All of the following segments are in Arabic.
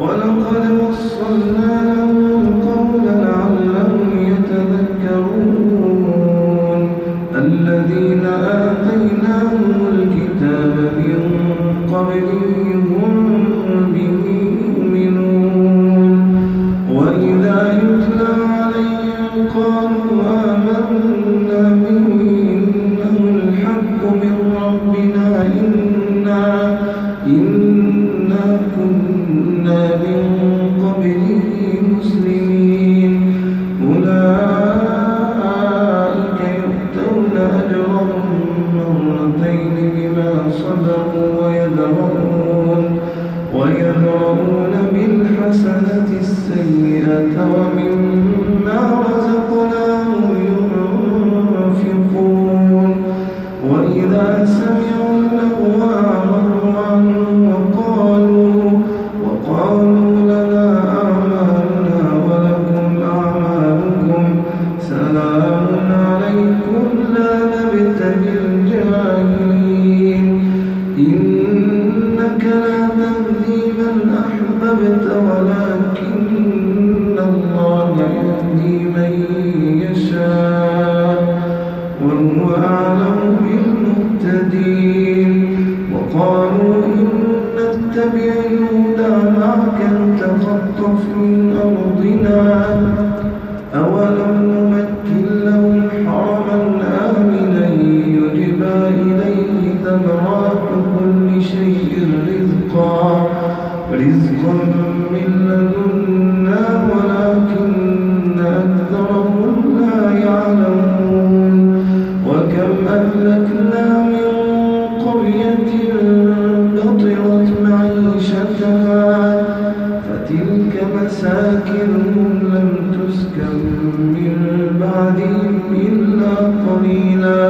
ولقد وصلنا لهم القول لعلهم يتذكرون. الذين آتيناهم الكتاب من قبلهم به السيئة ومن أكثرهم لا يعلمون وكم أهلكنا من قرية بطرت معيشتها فتلك مساكنهم لم تسكن من بعدهم إلا قليلاً.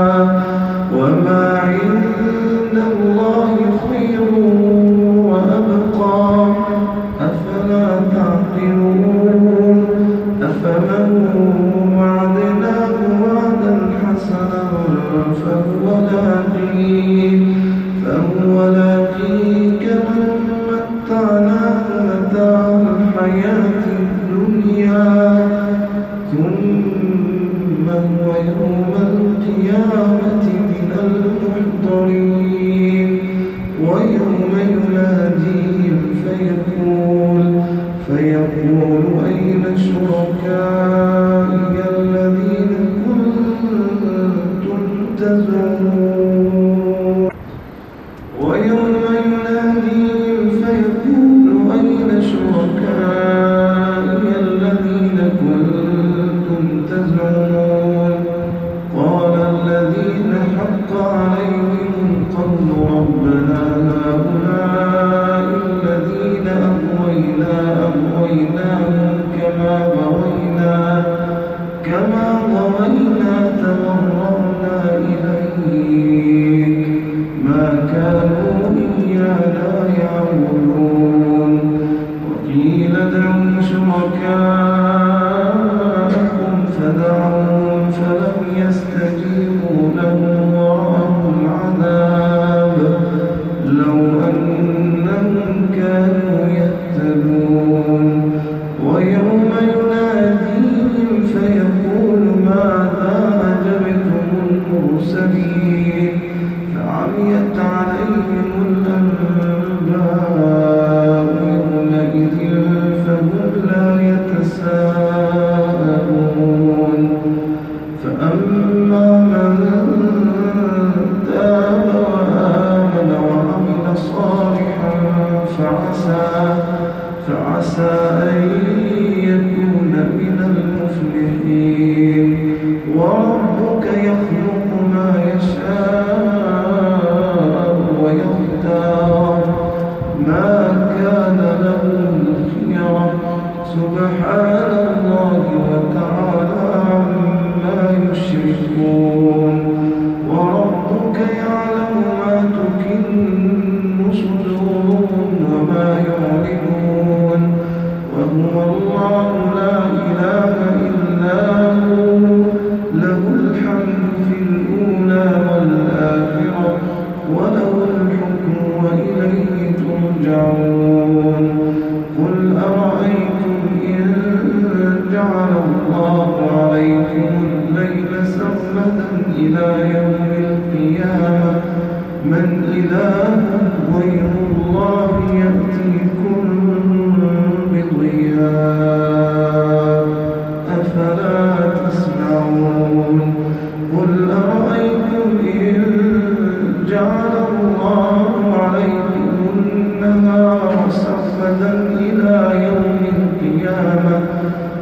الحياة الدنيا ثم هو يوم القيامة من المحضرين ويوم يناديهم فيقول فيقول أين شركائي الذين كنتم تزعمون؟ مكان الحمد في الأولى والآخرة وله الحكم وإليه ترجعون. قل أرأيتم إن جعل الله عليكم الليل إلى يوم القيامة؟ من إله غير الله يأتيكم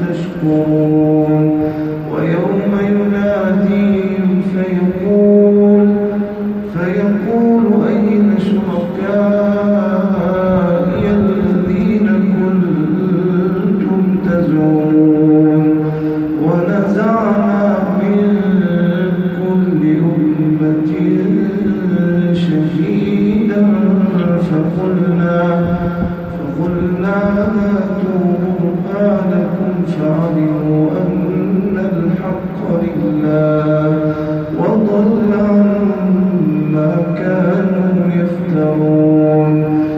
تشكرون ويوم يناديهم فيقول فيقول أين شركائي الذين كنتم تزعمون ونزعنا من كل أمة شهيدا فقلنا فقلنا هاتوا برهانكم فعلموا أن الحق لله وضل عنهم ما كانوا يفترون.